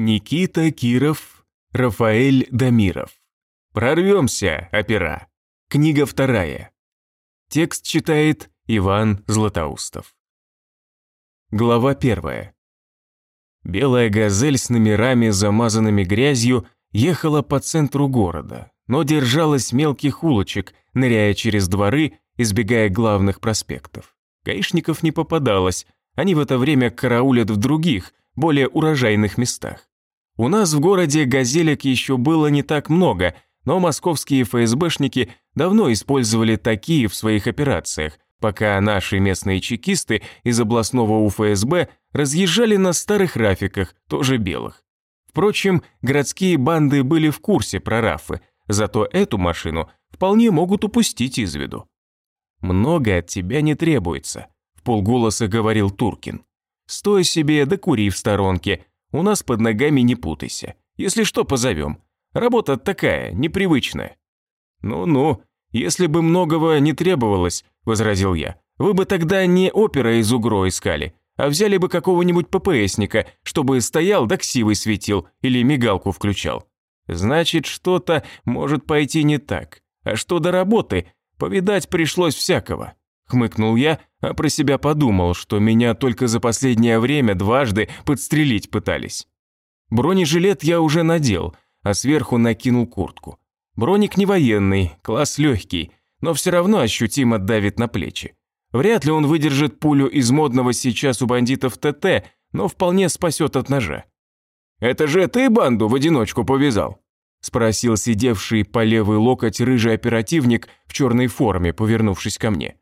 Никита Киров, Рафаэль Дамиров. Прорвемся, опера. Книга вторая. Текст читает Иван Златоустов. Глава первая. Белая газель с номерами, замазанными грязью, ехала по центру города, но держалась мелких улочек, ныряя через дворы, избегая главных проспектов. Гаишников не попадалось, они в это время караулят в других, более урожайных местах. У нас в городе газелек еще было не так много, но московские ФСБшники давно использовали такие в своих операциях, пока наши местные чекисты из областного УФСБ разъезжали на старых рафиках, тоже белых. Впрочем, городские банды были в курсе про рафы, зато эту машину вполне могут упустить из виду. «Много от тебя не требуется», – в полголоса говорил Туркин. «Стой себе, да кури в сторонке, у нас под ногами не путайся. Если что, позовем. Работа такая, непривычная». «Ну-ну, если бы многого не требовалось», – возразил я, – «вы бы тогда не опера из УГРО искали, а взяли бы какого-нибудь ППСника, чтобы стоял да ксивой светил или мигалку включал. Значит, что-то может пойти не так. А что до работы, повидать пришлось всякого». Хмыкнул я, а про себя подумал, что меня только за последнее время дважды подстрелить пытались. Бронежилет я уже надел, а сверху накинул куртку. Броник не военный, класс легкий, но все равно ощутимо давит на плечи. Вряд ли он выдержит пулю из модного сейчас у бандитов ТТ, но вполне спасет от ножа. «Это же ты банду в одиночку повязал?» – спросил сидевший по левый локоть рыжий оперативник в черной форме, повернувшись ко мне.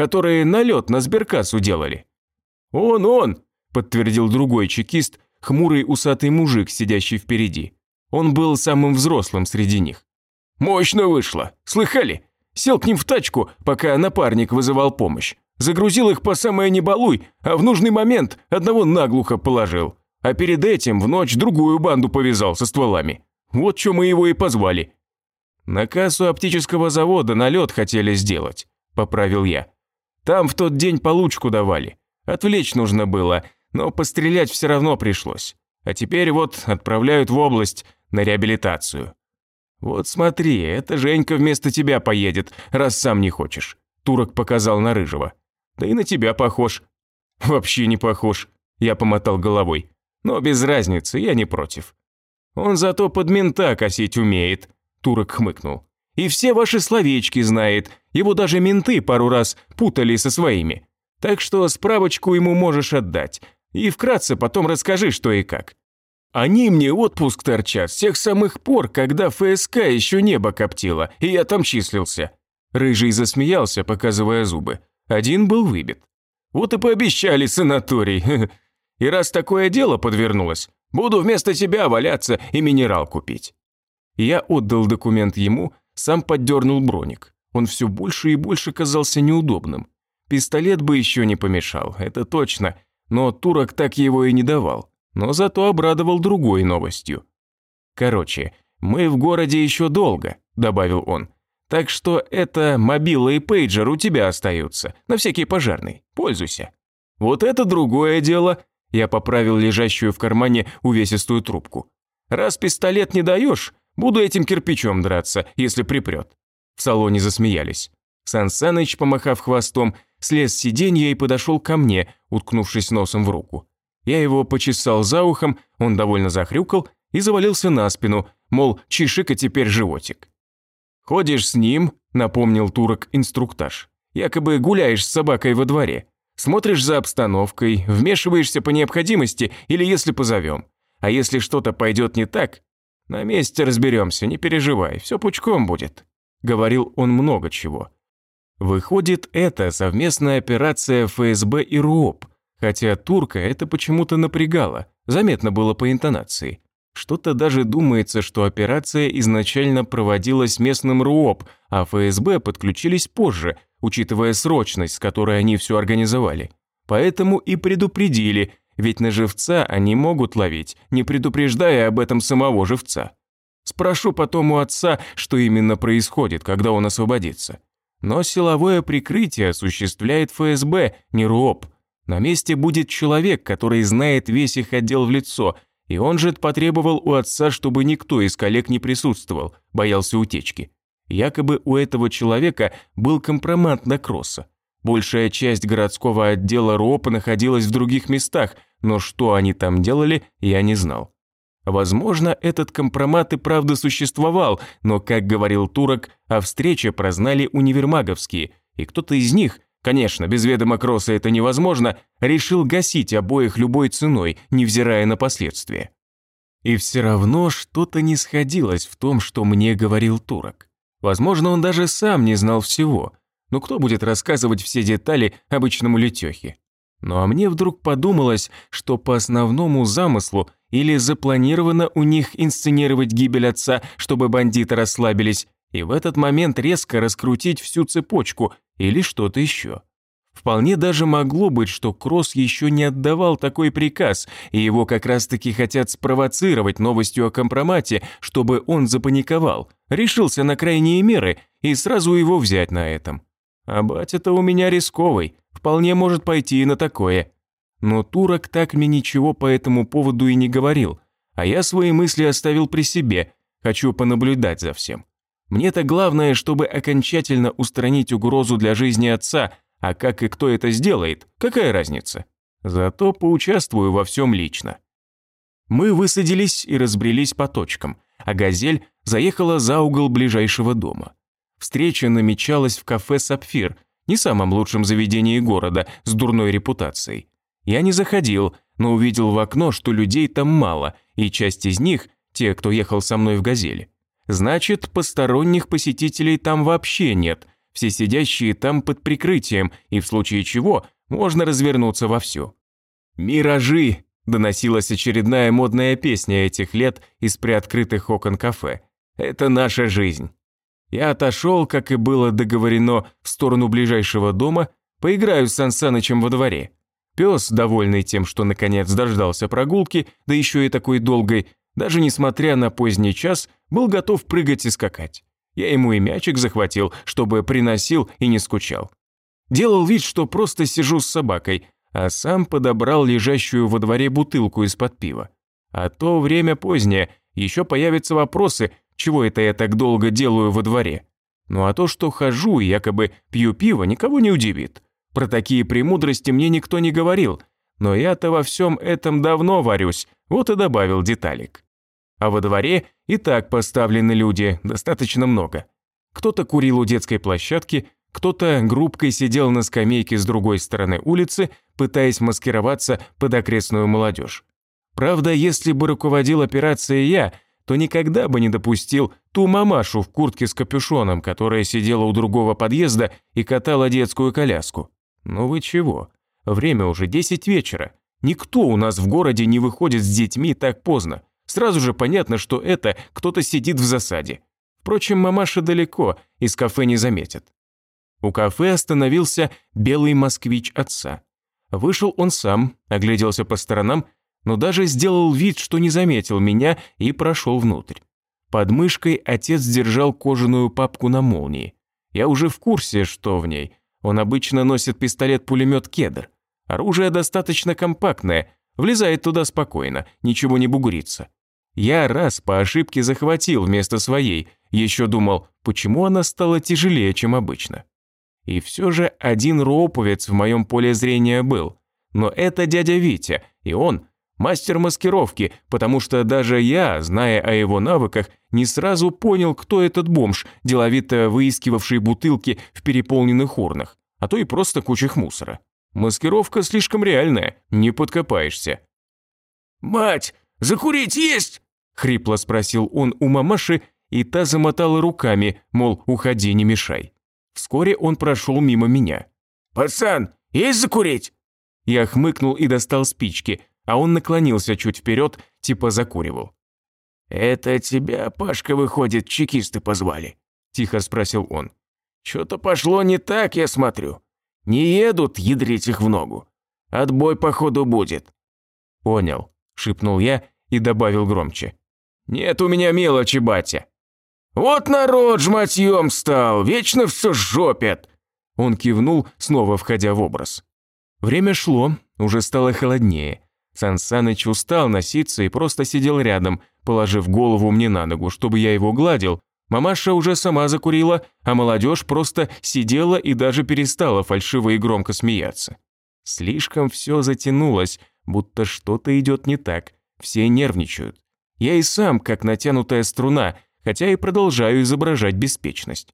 «Которые налет на сберкассу делали». «Он, он!» – подтвердил другой чекист, хмурый усатый мужик, сидящий впереди. Он был самым взрослым среди них. «Мощно вышло! Слыхали? Сел к ним в тачку, пока напарник вызывал помощь. Загрузил их по самое небалуй, а в нужный момент одного наглухо положил. А перед этим в ночь другую банду повязал со стволами. Вот что мы его и позвали. На кассу оптического завода налет хотели сделать, поправил я. Там в тот день получку давали. Отвлечь нужно было, но пострелять все равно пришлось. А теперь вот отправляют в область на реабилитацию. «Вот смотри, это Женька вместо тебя поедет, раз сам не хочешь», – Турок показал на Рыжего. «Да и на тебя похож». «Вообще не похож», – я помотал головой. «Но без разницы, я не против». «Он зато под мента косить умеет», – Турок хмыкнул. «И все ваши словечки знает, его даже менты пару раз путали со своими. Так что справочку ему можешь отдать. И вкратце потом расскажи, что и как. Они мне отпуск торчат с тех самых пор, когда ФСК еще небо коптило, и я там числился». Рыжий засмеялся, показывая зубы. Один был выбит. «Вот и пообещали санаторий. И раз такое дело подвернулось, буду вместо тебя валяться и минерал купить». Я отдал документ ему, сам поддернул броник. Он все больше и больше казался неудобным. Пистолет бы еще не помешал, это точно, но турок так его и не давал но зато обрадовал другой новостью. «Короче, мы в городе еще долго», – добавил он. «Так что это мобила и пейджер у тебя остаются, на всякий пожарный. Пользуйся». «Вот это другое дело», – я поправил лежащую в кармане увесистую трубку. «Раз пистолет не даешь, буду этим кирпичом драться, если припрет». В салоне засмеялись. Сан помахав хвостом, слез с сиденья и подошел ко мне, уткнувшись носом в руку. Я его почесал за ухом, он довольно захрюкал и завалился на спину, мол, чешика теперь животик. «Ходишь с ним», – напомнил турок инструктаж. «Якобы гуляешь с собакой во дворе. Смотришь за обстановкой, вмешиваешься по необходимости или если позовем. А если что-то пойдет не так, на месте разберемся, не переживай, все пучком будет». Говорил он много чего. Выходит, это совместная операция ФСБ и РУОП, Хотя турка это почему-то напрягало, заметно было по интонации. Что-то даже думается, что операция изначально проводилась местным РУОП, а ФСБ подключились позже, учитывая срочность, с которой они все организовали. Поэтому и предупредили, ведь на живца они могут ловить, не предупреждая об этом самого живца. Спрошу потом у отца, что именно происходит, когда он освободится. Но силовое прикрытие осуществляет ФСБ, не РУОП – на месте будет человек, который знает весь их отдел в лицо, И он же потребовал у отца, чтобы никто из коллег не присутствовал, боялся утечки. Якобы у этого человека был компромат на Кросса. Большая часть городского отдела РОПа находилась в других местах, но что они там делали, я не знал. Возможно, этот компромат и правда существовал, но, как говорил Турок, о встрече прознали универмаговские, и кто-то из них, конечно, без ведома Кросса это невозможно, решил гасить обоих любой ценой, невзирая на последствия. И все равно что-то не сходилось в том, что мне говорил Турок. Возможно, он даже сам не знал всего, но кто будет рассказывать все детали обычному летехе? Ну а мне вдруг подумалось, что по основному замыслу или запланировано у них инсценировать гибель отца, чтобы бандиты расслабились, и в этот момент резко раскрутить всю цепочку или что-то еще. Вполне даже могло быть, что Кросс еще не отдавал такой приказ, и его как раз-таки хотят спровоцировать новостью о компромате, чтобы он запаниковал, решился на крайние меры и сразу его взять на этом. А батя-то у меня рисковый, вполне может пойти и на такое. Но турок так мне ничего по этому поводу и не говорил, а я свои мысли оставил при себе, хочу понаблюдать за всем. Мне-то главное, чтобы окончательно устранить угрозу для жизни отца, а как и кто это сделает, какая разница? Зато поучаствую во всем лично. Мы высадились и разбрелись по точкам, а «Газель» заехала за угол ближайшего дома. Встреча намечалась в кафе «Сапфир», не самом лучшем заведении города, с дурной репутацией. Я не заходил, но увидел в окно, что людей там мало, и часть из них – те, кто ехал со мной в «Газели». Значит, посторонних посетителей там вообще нет, все сидящие там под прикрытием, и в случае чего можно развернуться вовсю. «Миражи!» – доносилась очередная модная песня этих лет из приоткрытых окон кафе. «Это наша жизнь». Я отошел, как и было договорено, в сторону ближайшего дома, поиграю с Сансанычем во дворе. Пес, довольный тем, что наконец дождался прогулки, да еще и такой долгой, даже несмотря на поздний час, был готов прыгать и скакать. Я ему и мячик захватил, чтобы приносил и не скучал. Делал вид, что просто сижу с собакой, а сам подобрал лежащую во дворе бутылку из-под пива. А то время позднее, еще появятся вопросы, чего это я так долго делаю во дворе. Ну а то, что хожу и якобы пью пиво, никого не удивит. Про такие премудрости мне никто не говорил, но я-то во всем этом давно варюсь, вот и добавил деталик. А во дворе и так поставлены люди, достаточно много. Кто-то курил у детской площадки, кто-то группкой сидел на скамейке с другой стороны улицы, пытаясь маскироваться под окрестную молодежь. Правда, если бы руководил операцией я, то никогда бы не допустил ту мамашу в куртке с капюшоном, которая сидела у другого подъезда и катала детскую коляску. Ну вы чего? Время уже 10 вечера. Никто у нас в городе не выходит с детьми так поздно. Сразу же понятно, что это кто-то сидит в засаде. Впрочем, мамаша далеко, из кафе не заметят. У кафе остановился белый москвич отца. Вышел он сам, огляделся по сторонам но даже сделал вид, что не заметил меня и прошел внутрь. Под мышкой отец держал кожаную папку на молнии. Я уже в курсе, что в ней. Он обычно носит пистолет-пулемет «Кедр». Оружие достаточно компактное, влезает туда спокойно, ничего не бугурится. Я раз по ошибке захватил вместо своей, еще думал, почему она стала тяжелее, чем обычно. И все же один роуповец в моем поле зрения был. Но это дядя Витя, и он Мастер маскировки, потому что даже я, зная о его навыках, не сразу понял, кто этот бомж, деловито выискивавший бутылки в переполненных урнах, а то и просто кучах мусора. Маскировка слишком реальная, не подкопаешься. «Мать, закурить есть?» – хрипло спросил он у мамаши, и та замотала руками, мол, уходи, не мешай. Вскоре он прошел мимо меня. «Пацан, есть закурить?» Я хмыкнул и достал спички, а он наклонился чуть вперед, типа закуривал. «Это тебя, Пашка, выходит, чекисты позвали?» – тихо спросил он. «Что-то пошло не так, я смотрю. Не едут ядрить их в ногу. Отбой, походу, будет». «Понял», – шепнул я и добавил громче. «Нет у меня мелочи, батя». «Вот народ жматьем стал, вечно все жопят!» Он кивнул, снова входя в образ. Время шло, уже стало холоднее. Сансаныч устал носиться и просто сидел рядом, положив голову мне на ногу, чтобы я его гладил. Мамаша уже сама закурила, а молодежь просто сидела и даже перестала фальшиво и громко смеяться. Слишком все затянулось, будто что-то идет не так, все нервничают. Я и сам как натянутая струна, хотя и продолжаю изображать беспечность.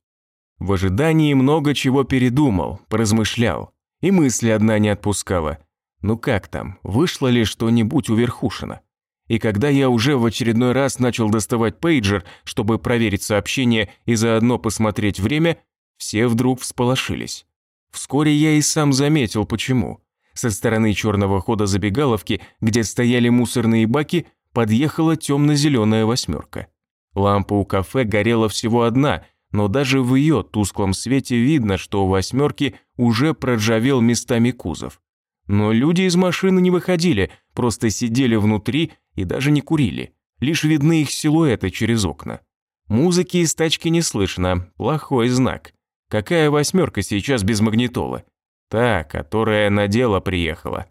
В ожидании много чего передумал, поразмышлял. И мысли одна не отпускала. Ну как там, вышло ли что-нибудь у Верхушина? И когда я уже в очередной раз начал доставать пейджер, чтобы проверить сообщение и заодно посмотреть время, все вдруг всполошились. Вскоре я и сам заметил, почему. Со стороны черного хода забегаловки, где стояли мусорные баки, подъехала темно-зеленая восьмерка. Лампа у кафе горела всего одна, но даже в ее тусклом свете видно, что у восьмерки уже проржавел местами кузов. Но люди из машины не выходили, просто сидели внутри и даже не курили. Лишь видны их силуэты через окна. Музыки из тачки не слышно, плохой знак. Какая восьмерка сейчас без магнитолы? Та, которая на дело приехала.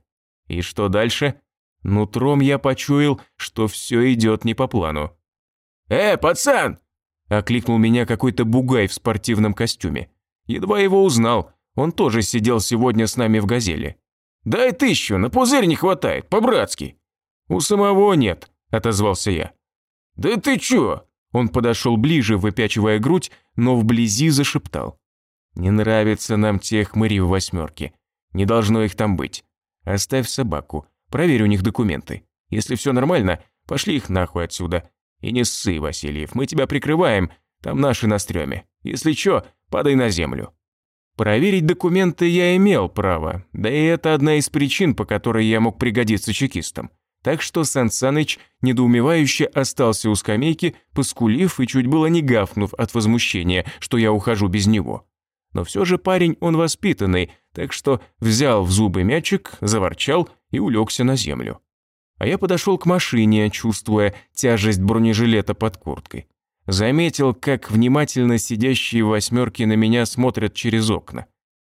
И что дальше? Нутром я почуял, что все идет не по плану. «Э, пацан!» – окликнул меня какой-то бугай в спортивном костюме. Едва его узнал, он тоже сидел сегодня с нами в «Газели». «Дай тысячу, на пузырь не хватает, по-братски». «У самого нет», – отозвался я. «Да ты чё?» Он подошел ближе, выпячивая грудь, но вблизи зашептал. «Не нравится нам те хмыри в восьмерке. Не должно их там быть. Оставь собаку, проверь у них документы. Если все нормально, пошли их нахуй отсюда. И не ссы, Васильев, мы тебя прикрываем, там наши на стреме. Если чё, падай на землю». Проверить документы я имел право, да и это одна из причин, по которой я мог пригодиться чекистам. Так что Сан Саныч недоумевающе остался у скамейки, поскулив и чуть было не гафнув от возмущения, что я ухожу без него. Но все же парень он воспитанный, так что взял в зубы мячик, заворчал и улегся на землю. А я подошел к машине, чувствуя тяжесть бронежилета под курткой. Заметил, как внимательно сидящие восьмерки на меня смотрят через окна.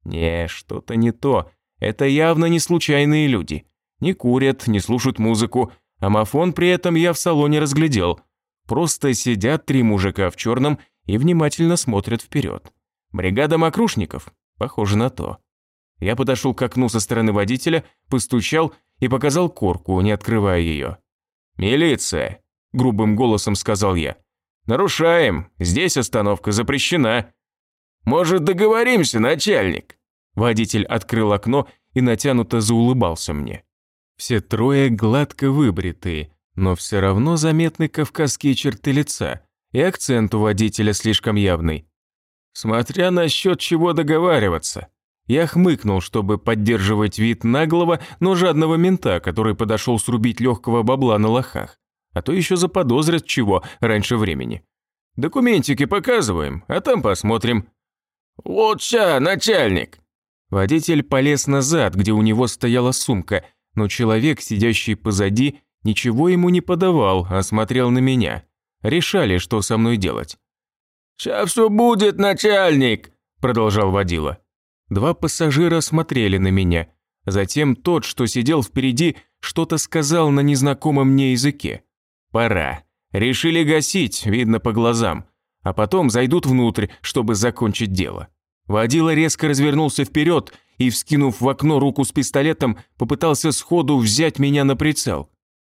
Не, что-то не то. Это явно не случайные люди. Не курят, не слушают музыку. Амофон при этом я в салоне разглядел. Просто сидят три мужика в черном и внимательно смотрят вперед. Бригада мокрушников? Похоже на то. Я подошел к окну со стороны водителя, постучал и показал корку, не открывая ее. «Милиция!» – грубым голосом сказал я. «Нарушаем. Здесь остановка запрещена». «Может, договоримся, начальник?» Водитель открыл окно и натянуто заулыбался мне. Все трое гладко выбритые, но все равно заметны кавказские черты лица, и акцент у водителя слишком явный. Смотря на счет чего договариваться. Я хмыкнул, чтобы поддерживать вид наглого, но жадного мента, который подошел срубить легкого бабла на лохах а то еще заподозрят чего раньше времени. Документики показываем, а там посмотрим. Вот ща, начальник. Водитель полез назад, где у него стояла сумка, но человек, сидящий позади, ничего ему не подавал, а смотрел на меня. Решали, что со мной делать. «Ща все будет, начальник!» – продолжал водила. Два пассажира смотрели на меня. Затем тот, что сидел впереди, что-то сказал на незнакомом мне языке. Пора. Решили гасить, видно по глазам. А потом зайдут внутрь, чтобы закончить дело. Водила резко развернулся вперед и, вскинув в окно руку с пистолетом, попытался сходу взять меня на прицел.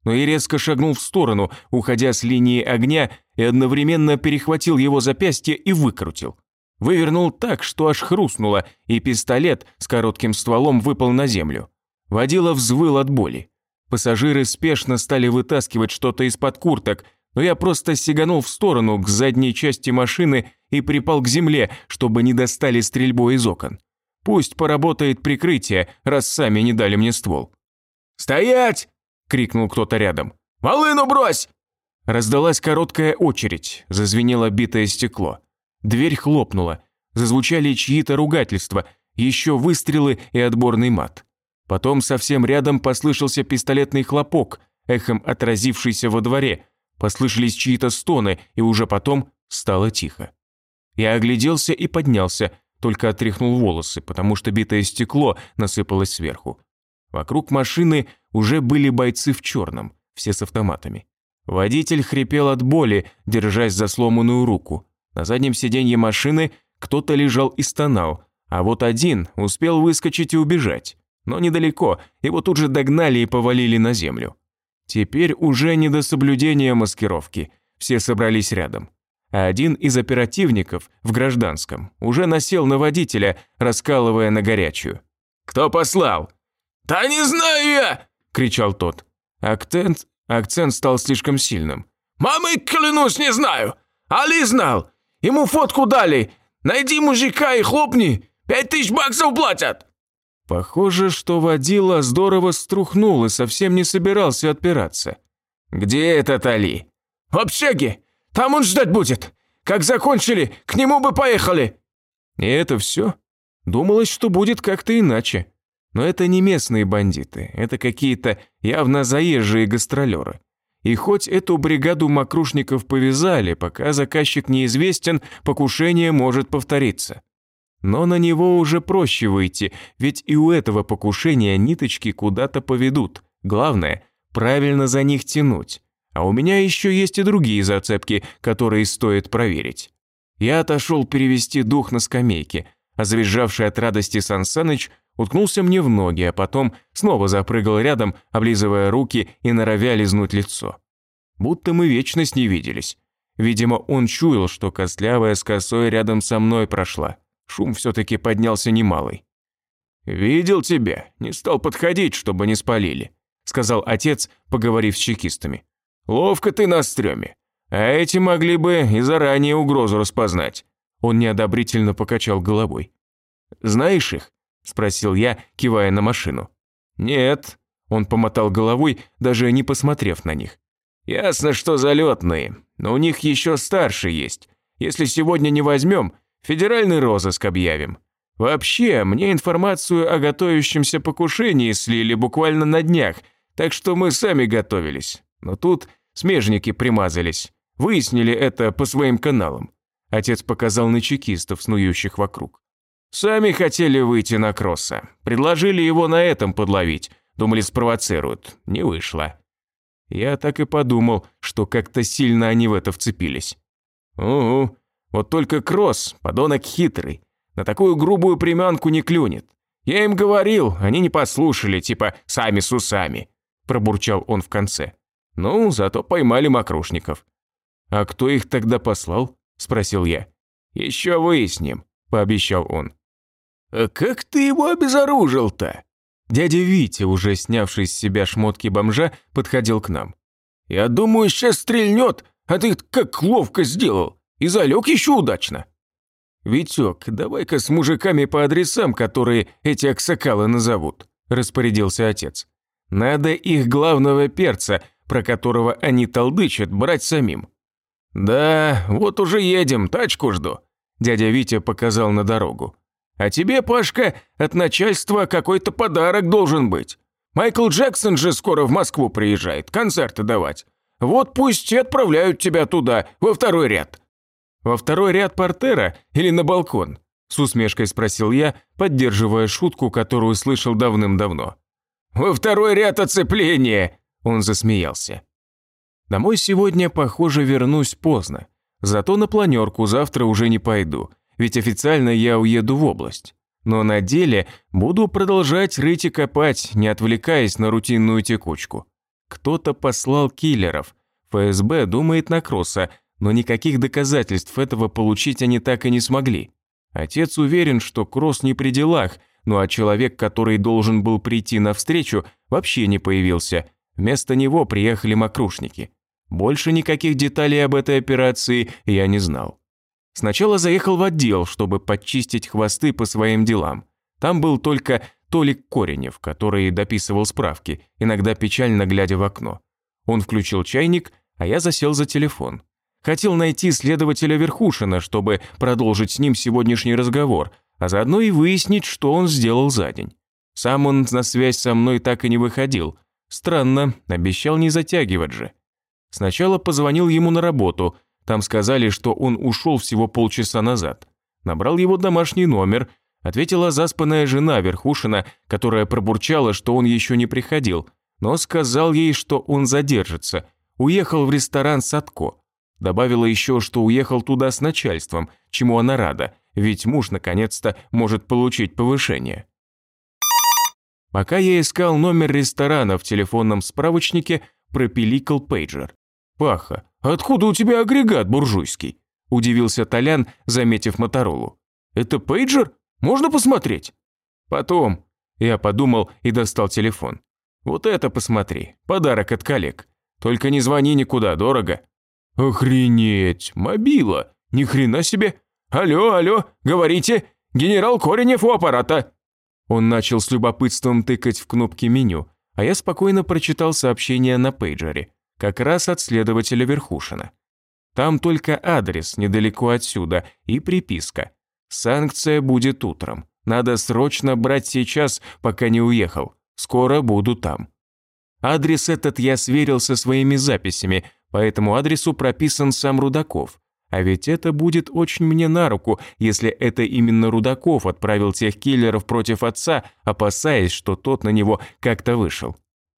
Но и резко шагнул в сторону, уходя с линии огня, и одновременно перехватил его запястье и выкрутил. Вывернул так, что аж хрустнуло, и пистолет с коротким стволом выпал на землю. Водила взвыл от боли. Пассажиры спешно стали вытаскивать что-то из-под курток, но я просто сиганул в сторону к задней части машины и припал к земле, чтобы не достали стрельбой из окон. Пусть поработает прикрытие, раз сами не дали мне ствол. «Стоять!» – крикнул кто-то рядом. «Волыну брось!» Раздалась короткая очередь, зазвенело битое стекло. Дверь хлопнула, зазвучали чьи-то ругательства, еще выстрелы и отборный мат. Потом совсем рядом послышался пистолетный хлопок, эхом отразившийся во дворе. Послышались чьи-то стоны, и уже потом стало тихо. Я огляделся и поднялся, только отряхнул волосы, потому что битое стекло насыпалось сверху. Вокруг машины уже были бойцы в черном, все с автоматами. Водитель хрипел от боли, держась за сломанную руку. На заднем сиденье машины кто-то лежал и стонал, а вот один успел выскочить и убежать. Но недалеко, его тут же догнали и повалили на землю. Теперь уже не до соблюдения маскировки, все собрались рядом. А один из оперативников в гражданском уже насел на водителя, раскалывая на горячую. «Кто послал?» «Да не знаю я!» – кричал тот. Акцент, акцент стал слишком сильным. «Мамой клянусь, не знаю! Али знал! Ему фотку дали! Найди мужика и хлопни! Пять тысяч баксов платят!» Похоже, что водила здорово струхнул и совсем не собирался отпираться. «Где этот Али?» «В общаге! Там он ждать будет! Как закончили, к нему бы поехали!» И это все? Думалось, что будет как-то иначе. Но это не местные бандиты, это какие-то явно заезжие гастролеры. И хоть эту бригаду мокрушников повязали, пока заказчик неизвестен, покушение может повториться. Но на него уже проще выйти, ведь и у этого покушения ниточки куда-то поведут. Главное, правильно за них тянуть. А у меня еще есть и другие зацепки, которые стоит проверить. Я отошел перевести дух на скамейке, а завизжавший от радости Сансаныч уткнулся мне в ноги, а потом снова запрыгал рядом, облизывая руки и норовя лизнуть лицо. Будто мы вечность не виделись. Видимо, он чуял, что костлявая с косой рядом со мной прошла. Шум все-таки поднялся немалый. «Видел тебя, не стал подходить, чтобы не спалили», сказал отец, поговорив с чекистами. «Ловко ты на стреме. А эти могли бы и заранее угрозу распознать». Он неодобрительно покачал головой. «Знаешь их?» – спросил я, кивая на машину. «Нет», – он помотал головой, даже не посмотрев на них. «Ясно, что залетные, но у них еще старше есть. Если сегодня не возьмем, федеральный розыск объявим. Вообще, мне информацию о готовящемся покушении слили буквально на днях, так что мы сами готовились. Но тут смежники примазались. Выяснили это по своим каналам. Отец показал на чекистов, снующих вокруг. Сами хотели выйти на кросса. Предложили его на этом подловить. Думали, спровоцируют. Не вышло. Я так и подумал, что как-то сильно они в это вцепились. Угу. Вот только кросс, подонок хитрый. На такую грубую приманку не клюнет. Я им говорил, они не послушали, типа «сами с усами», – пробурчал он в конце. Ну, зато поймали мокрушников. «А кто их тогда послал?» – спросил я. «Еще выясним», – пообещал он. «А как ты его обезоружил-то?» Дядя Витя, уже снявший с себя шмотки бомжа, подходил к нам. «Я думаю, сейчас стрельнет, а ты как ловко сделал. И залег еще удачно». «Витек, давай-ка с мужиками по адресам, которые эти аксакалы назовут», – распорядился отец. «Надо их главного перца, про которого они толдычат, брать самим». «Да, вот уже едем, тачку жду», – дядя Витя показал на дорогу. А тебе, Пашка, от начальства какой-то подарок должен быть. Майкл Джексон же скоро в Москву приезжает, концерты давать. Вот пусть и отправляют тебя туда, во второй ряд». «Во второй ряд портера или на балкон?» С усмешкой спросил я, поддерживая шутку, которую слышал давным-давно. «Во второй ряд оцепления!» Он засмеялся. «Домой сегодня, похоже, вернусь поздно. Зато на планерку завтра уже не пойду ведь официально я уеду в область. Но на деле буду продолжать рыть и копать, не отвлекаясь на рутинную текучку. Кто-то послал киллеров. ФСБ думает на Кросса, но никаких доказательств этого получить они так и не смогли. Отец уверен, что Кросс не при делах, ну а человек, который должен был прийти навстречу, вообще не появился. Вместо него приехали мокрушники. Больше никаких деталей об этой операции я не знал. Сначала заехал в отдел, чтобы подчистить хвосты по своим делам. Там был только Толик Коренев, который дописывал справки, иногда печально глядя в окно. Он включил чайник, а я засел за телефон. Хотел найти следователя Верхушина, чтобы продолжить с ним сегодняшний разговор, а заодно и выяснить, что он сделал за день. Сам он на связь со мной так и не выходил. Странно, обещал не затягивать же. Сначала позвонил ему на работу – там сказали, что он ушел всего полчаса назад. Набрал его домашний номер, ответила заспанная жена Верхушина, которая пробурчала, что он еще не приходил, но сказал ей, что он задержится. Уехал в ресторан Садко. Добавила еще, что уехал туда с начальством, чему она рада, ведь муж наконец-то может получить повышение. Пока я искал номер ресторана в телефонном справочнике, пропиликал пейджер. «Паха, откуда у тебя агрегат буржуйский?» – удивился Толян, заметив Моторолу. «Это пейджер? Можно посмотреть?» «Потом». Я подумал и достал телефон. «Вот это посмотри, подарок от коллег. Только не звони никуда, дорого». «Охренеть, мобила, ни хрена себе. Алло, алло, говорите, генерал Коренев у аппарата». Он начал с любопытством тыкать в кнопки меню, а я спокойно прочитал сообщение на пейджере, как раз от следователя Верхушина. Там только адрес недалеко отсюда и приписка. Санкция будет утром. Надо срочно брать сейчас, пока не уехал. Скоро буду там. Адрес этот я сверил со своими записями, по этому адресу прописан сам Рудаков. А ведь это будет очень мне на руку, если это именно Рудаков отправил тех киллеров против отца, опасаясь, что тот на него как-то вышел.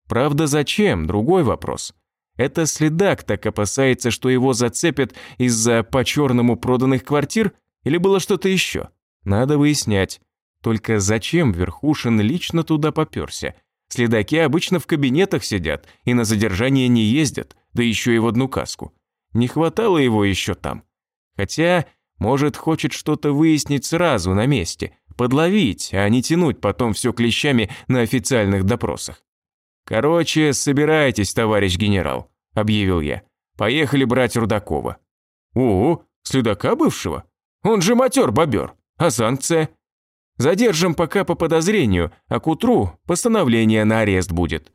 Правда, зачем? Другой вопрос. Это следак так опасается, что его зацепят из-за по-черному проданных квартир? Или было что-то еще? Надо выяснять. Только зачем Верхушин лично туда попёрся? Следаки обычно в кабинетах сидят и на задержание не ездят, да еще и в одну каску. Не хватало его еще там. Хотя, может, хочет что-то выяснить сразу на месте, подловить, а не тянуть потом все клещами на официальных допросах. «Короче, собирайтесь, товарищ генерал», – объявил я. «Поехали брать Рудакова». «О, следака бывшего? Он же матер-бобер. А санкция?» «Задержим пока по подозрению, а к утру постановление на арест будет».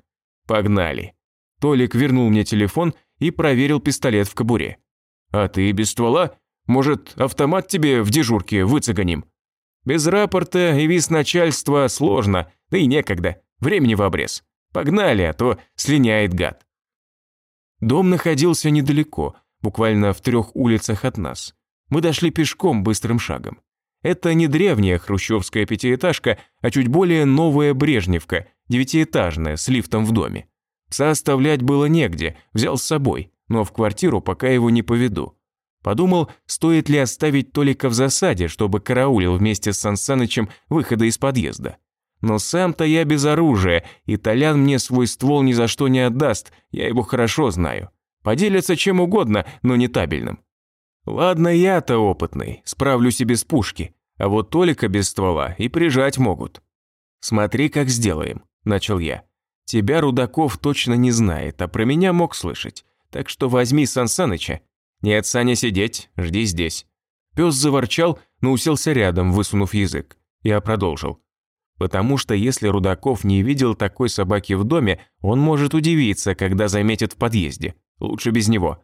«Погнали». Толик вернул мне телефон и проверил пистолет в кобуре. «А ты без ствола? Может, автомат тебе в дежурке выцеганим?» «Без рапорта и виз начальства сложно, да и некогда, времени в обрез. Погнали, а то слиняет гад». Дом находился недалеко, буквально в трех улицах от нас. Мы дошли пешком быстрым шагом. Это не древняя хрущевская пятиэтажка, а чуть более новая Брежневка, девятиэтажная, с лифтом в доме. Пса оставлять было негде, взял с собой, но в квартиру пока его не поведу. Подумал, стоит ли оставить Толика в засаде, чтобы караулил вместе с Сансанычем выхода из подъезда. Но сам-то я без оружия, и Толян мне свой ствол ни за что не отдаст, я его хорошо знаю. Поделится чем угодно, но не табельным. Ладно, я-то опытный, справлюсь и без пушки, а вот Толика без ствола и прижать могут. Смотри, как сделаем, начал я. Тебя Рудаков точно не знает, а про меня мог слышать. Так что возьми Сансаныча. Нет, Саня, сидеть, жди здесь». Пес заворчал, но уселся рядом, высунув язык. Я продолжил. Потому что если Рудаков не видел такой собаки в доме, он может удивиться, когда заметит в подъезде. Лучше без него.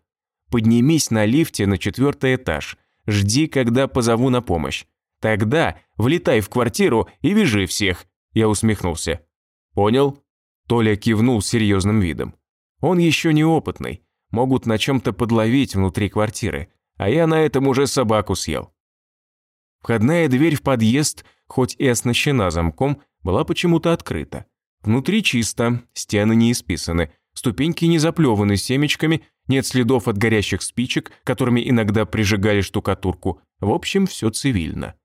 Поднимись на лифте на четвертый этаж. Жди, когда позову на помощь. Тогда влетай в квартиру и вяжи всех. Я усмехнулся. Понял? Толя кивнул серьезным видом. Он еще неопытный, могут на чем-то подловить внутри квартиры, а я на этом уже собаку съел. Входная дверь в подъезд, хоть и оснащена замком, была почему-то открыта. Внутри чисто, стены не исписаны, ступеньки не заплеваны семечками, нет следов от горящих спичек, которыми иногда прижигали штукатурку. В общем, все цивильно.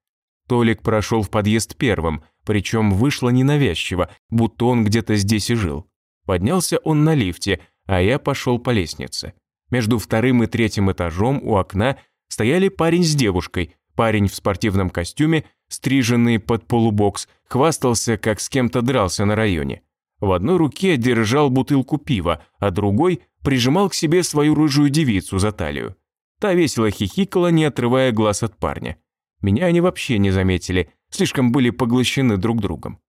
Толик прошел в подъезд первым, причем вышло ненавязчиво, будто он где-то здесь и жил. Поднялся он на лифте, а я пошел по лестнице. Между вторым и третьим этажом у окна стояли парень с девушкой, парень в спортивном костюме, стриженный под полубокс, хвастался, как с кем-то дрался на районе. В одной руке держал бутылку пива, а другой прижимал к себе свою рыжую девицу за талию. Та весело хихикала, не отрывая глаз от парня. Меня они вообще не заметили, слишком были поглощены друг другом.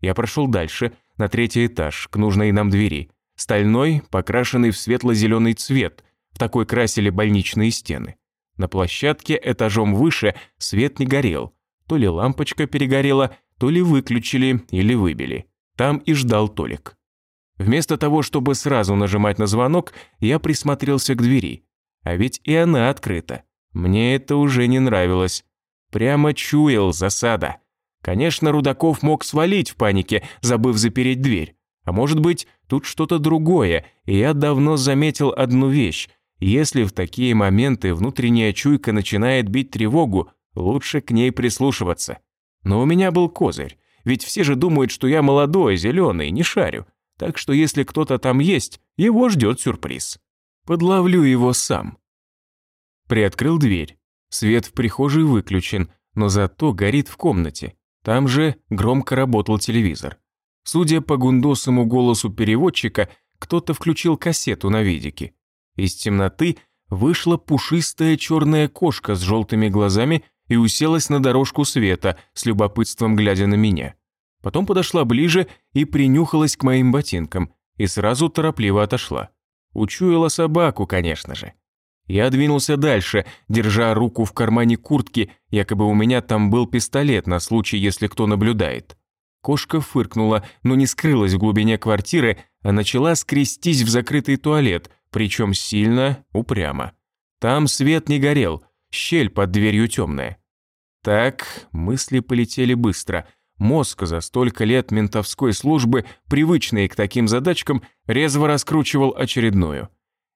Я прошел дальше, на третий этаж, к нужной нам двери. Стальной, покрашенный в светло-зеленый цвет, в такой красили больничные стены. На площадке этажом выше свет не горел. То ли лампочка перегорела, то ли выключили или выбили. Там и ждал Толик. Вместо того, чтобы сразу нажимать на звонок, я присмотрелся к двери. А ведь и она открыта. Мне это уже не нравилось. Прямо чуял засада. Конечно, Рудаков мог свалить в панике, забыв запереть дверь. А может быть, тут что-то другое, и я давно заметил одну вещь. Если в такие моменты внутренняя чуйка начинает бить тревогу, лучше к ней прислушиваться. Но у меня был козырь, ведь все же думают, что я молодой, зеленый, не шарю. Так что если кто-то там есть, его ждет сюрприз. Подловлю его сам. Приоткрыл дверь. Свет в прихожей выключен, но зато горит в комнате. Там же громко работал телевизор. Судя по гундосому голосу переводчика, кто-то включил кассету на видике. Из темноты вышла пушистая черная кошка с желтыми глазами и уселась на дорожку света, с любопытством глядя на меня. Потом подошла ближе и принюхалась к моим ботинкам, и сразу торопливо отошла. Учуяла собаку, конечно же. Я двинулся дальше, держа руку в кармане куртки, якобы у меня там был пистолет на случай, если кто наблюдает. Кошка фыркнула, но не скрылась в глубине квартиры, а начала скрестись в закрытый туалет, причем сильно, упрямо. Там свет не горел, щель под дверью темная. Так, мысли полетели быстро. Мозг за столько лет ментовской службы, привычный к таким задачкам, резво раскручивал очередную.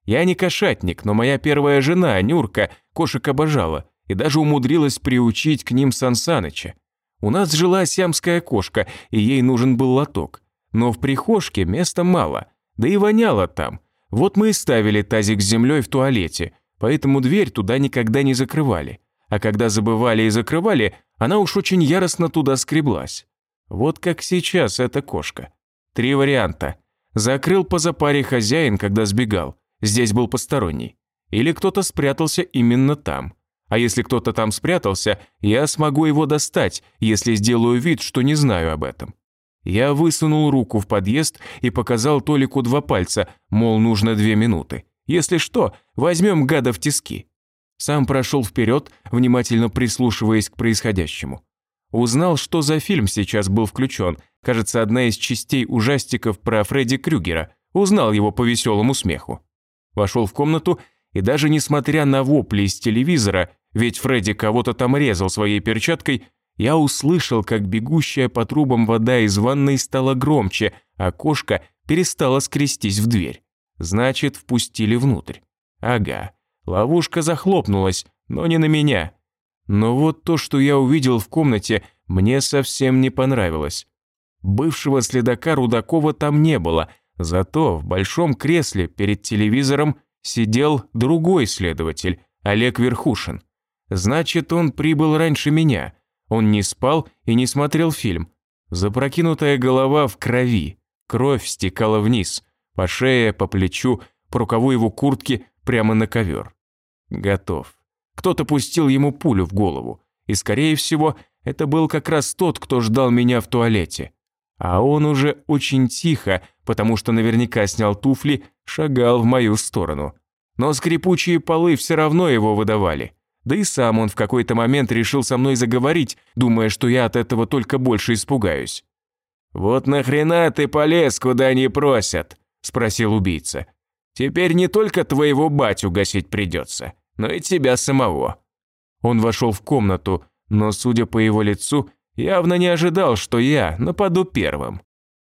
Я не кошатник, но моя первая жена, Нюрка, кошек обожала и даже умудрилась приучить к ним Сансаныча. У нас жила сиамская кошка, и ей нужен был лоток. Но в прихожке места мало, да и воняло там. Вот мы и ставили тазик с землей в туалете, поэтому дверь туда никогда не закрывали. А когда забывали и закрывали, она уж очень яростно туда скреблась. Вот как сейчас эта кошка. Три варианта. Закрыл по запаре хозяин, когда сбегал. Здесь был посторонний. Или кто-то спрятался именно там. А если кто-то там спрятался, я смогу его достать, если сделаю вид, что не знаю об этом. Я высунул руку в подъезд и показал Толику два пальца, мол, нужно две минуты. Если что, возьмем гада в тиски. Сам прошел вперед, внимательно прислушиваясь к происходящему. Узнал, что за фильм сейчас был включен. Кажется, одна из частей ужастиков про Фредди Крюгера. Узнал его по веселому смеху. Вошел в комнату и даже несмотря на вопли из телевизора, ведь Фредди кого-то там резал своей перчаткой, я услышал, как бегущая по трубам вода из ванной стала громче, а кошка перестала скрестись в дверь. Значит, впустили внутрь. Ага, ловушка захлопнулась, но не на меня. Но вот то, что я увидел в комнате, мне совсем не понравилось. Бывшего следака Рудакова там не было, зато в большом кресле перед телевизором сидел другой следователь, Олег Верхушин. Значит, он прибыл раньше меня. Он не спал и не смотрел фильм. Запрокинутая голова в крови. Кровь стекала вниз. По шее, по плечу, по рукаву его куртки, прямо на ковер. Готов. Кто-то пустил ему пулю в голову. И, скорее всего, это был как раз тот, кто ждал меня в туалете. А он уже очень тихо, потому что наверняка снял туфли, шагал в мою сторону. Но скрипучие полы все равно его выдавали. Да и сам он в какой-то момент решил со мной заговорить, думая, что я от этого только больше испугаюсь. «Вот нахрена ты полез, куда не просят?» – спросил убийца. «Теперь не только твоего батю гасить придется, но и тебя самого». Он вошел в комнату, но, судя по его лицу, явно не ожидал, что я нападу первым.